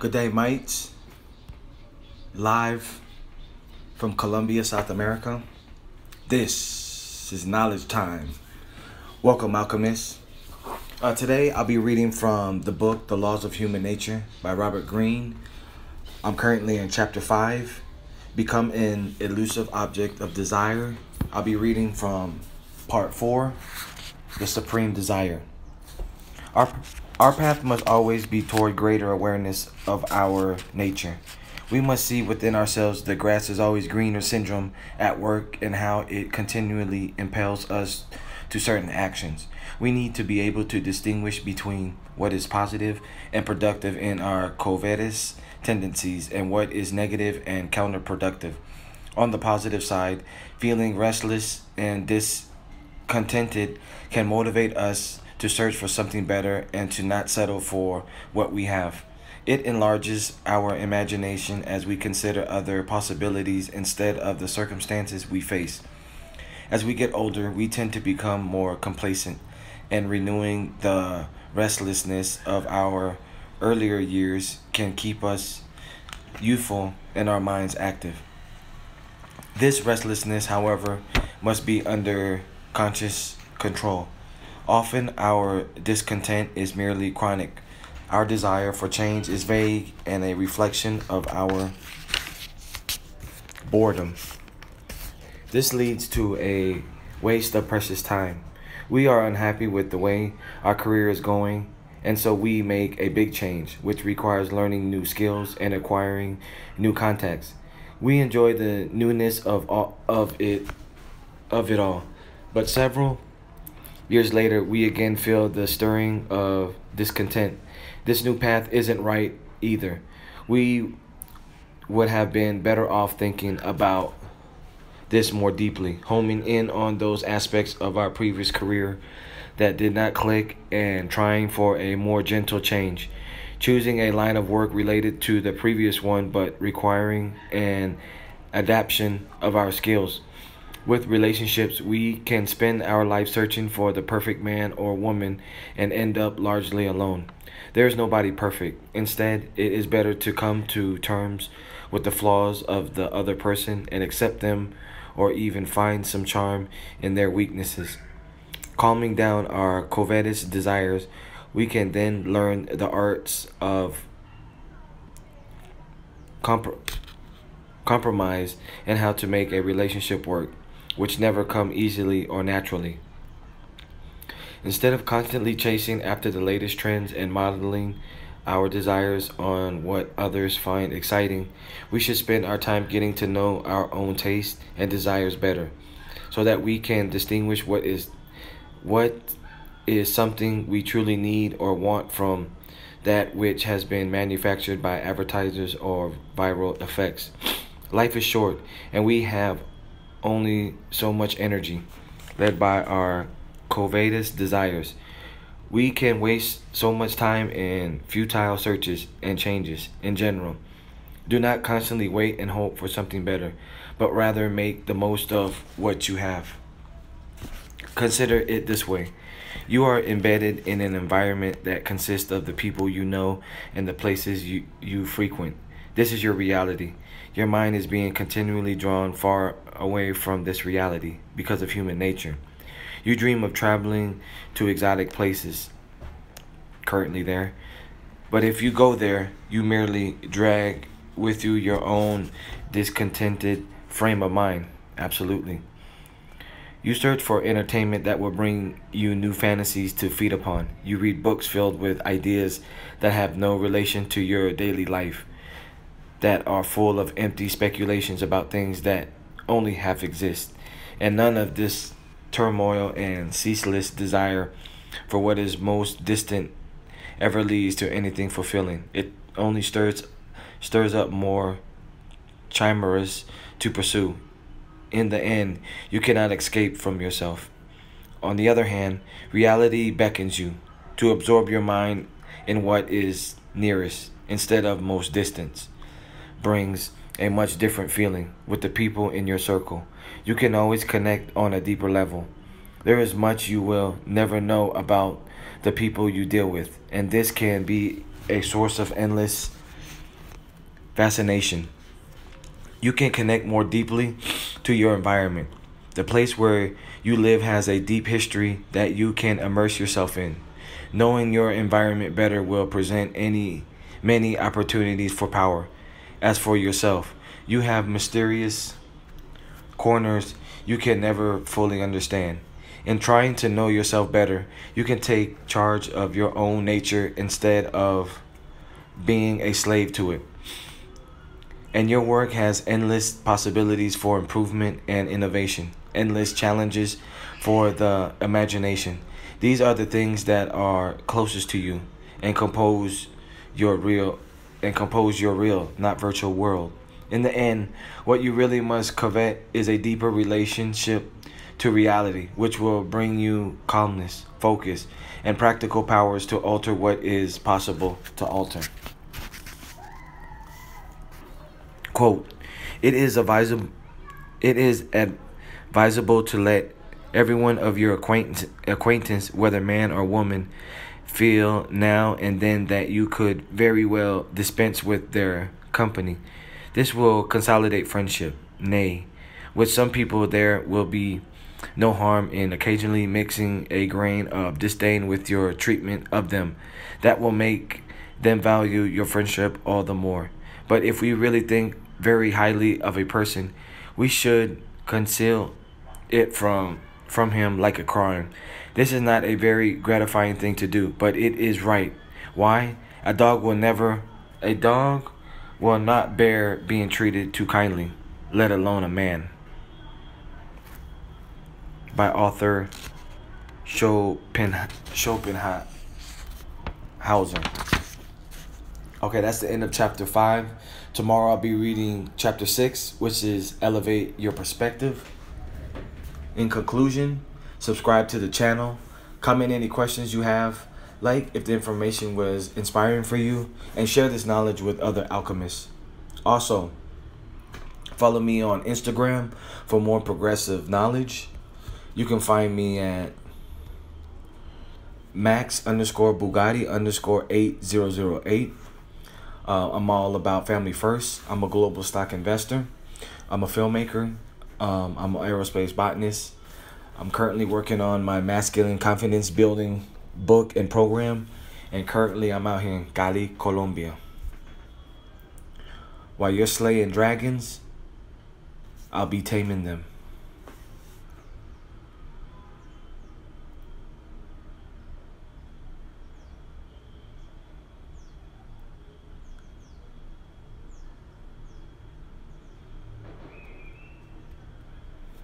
Good day, mates. Live from Colombia, South America. This is Knowledge Time. Welcome, alchemists. Uh, today, I'll be reading from the book The Laws of Human Nature by Robert Greene. I'm currently in chapter 5 Become an Elusive Object of Desire. I'll be reading from part 4 The Supreme Desire. Our our path must always be toward greater awareness of our nature. We must see within ourselves the grass is always greener syndrome at work and how it continually impels us to certain actions. We need to be able to distinguish between what is positive and productive in our covetous tendencies and what is negative and counterproductive. On the positive side, feeling restless and discontented can motivate us to search for something better and to not settle for what we have. It enlarges our imagination as we consider other possibilities instead of the circumstances we face. As we get older, we tend to become more complacent, and renewing the restlessness of our earlier years can keep us youthful and our minds active. This restlessness, however, must be under conscious control. Often our discontent is merely chronic. Our desire for change is vague and a reflection of our boredom. This leads to a waste of precious time. We are unhappy with the way our career is going, and so we make a big change, which requires learning new skills and acquiring new contacts. We enjoy the newness of all, of it of it all, but several Years later, we again feel the stirring of discontent. This new path isn't right either. We would have been better off thinking about this more deeply, homing in on those aspects of our previous career that did not click and trying for a more gentle change. Choosing a line of work related to the previous one but requiring an adaptation of our skills. With relationships, we can spend our life searching for the perfect man or woman and end up largely alone. There is nobody perfect. Instead, it is better to come to terms with the flaws of the other person and accept them or even find some charm in their weaknesses. Calming down our covetous desires, we can then learn the arts of compr- compromise and how to make a relationship work which never come easily or naturally. Instead of constantly chasing after the latest trends and modeling our desires on what others find exciting, we should spend our time getting to know our own tastes and desires better so that we can distinguish what is what is something we truly need or want from that which has been manufactured by advertisers or viral effects. Life is short and we have only so much energy, led by our covetous desires. We can waste so much time in futile searches and changes in general. Do not constantly wait and hope for something better, but rather make the most of what you have. Consider it this way you are embedded in an environment that consists of the people you know and the places you, you frequent. This is your reality. Your mind is being continually drawn far away from this reality because of human nature. You dream of traveling to exotic places currently there. But if you go there, you merely drag with you your own discontented frame of mind. Absolutely. You search for entertainment that will bring you new fantasies to feed upon. You read books filled with ideas that have no relation to your daily life that are full of empty speculations about things that only half exist, and none of this turmoil and ceaseless desire for what is most distant ever leads to anything fulfilling. It only stirs stirs up more chimeras to pursue. In the end, you cannot escape from yourself. On the other hand, reality beckons you to absorb your mind in what is nearest instead of most distant brings a much different feeling with the people in your circle. You can always connect on a deeper level. There is much you will never know about the people you deal with, and this can be a source of endless fascination. You can connect more deeply to your environment. The place where you live has a deep history that you can immerse yourself in. Knowing your environment better will present any many opportunities for power. As for yourself, you have mysterious corners you can never fully understand. In trying to know yourself better, you can take charge of your own nature instead of being a slave to it. And your work has endless possibilities for improvement and innovation, endless challenges for the imagination. These are the things that are closest to you and compose your real and compose your real, not virtual world. In the end, what you really must covet is a deeper relationship to reality, which will bring you calmness, focus, and practical powers to alter what is possible to alter. Quote, it is advisable it is advisable to let everyone of your acquaintance acquaintance, whether man or woman, feel now and then that you could very well dispense with their company. This will consolidate friendship. Nay, with some people there will be no harm in occasionally mixing a grain of disdain with your treatment of them. That will make them value your friendship all the more. But if we really think very highly of a person, we should conceal it from from him like a crime. This is not a very gratifying thing to do, but it is right. Why? A dog will never a dog will not bear being treated too kindly, let alone a man. By Arthur Schopenhauer. Okay, that's the end of chapter 5. Tomorrow I'll be reading chapter 6, which is Elevate Your Perspective. In conclusion, subscribe to the channel, comment any questions you have, like if the information was inspiring for you, and share this knowledge with other alchemists. Also, follow me on Instagram for more progressive knowledge. You can find me at max underscore Bugatti underscore 8008. Uh, I'm all about family first. I'm a global stock investor. I'm a filmmaker. Um, I'm an aerospace botanist. I'm currently working on my masculine confidence building book and program. And currently, I'm out here in Cali, Colombia. While you're slaying dragons, I'll be taming them.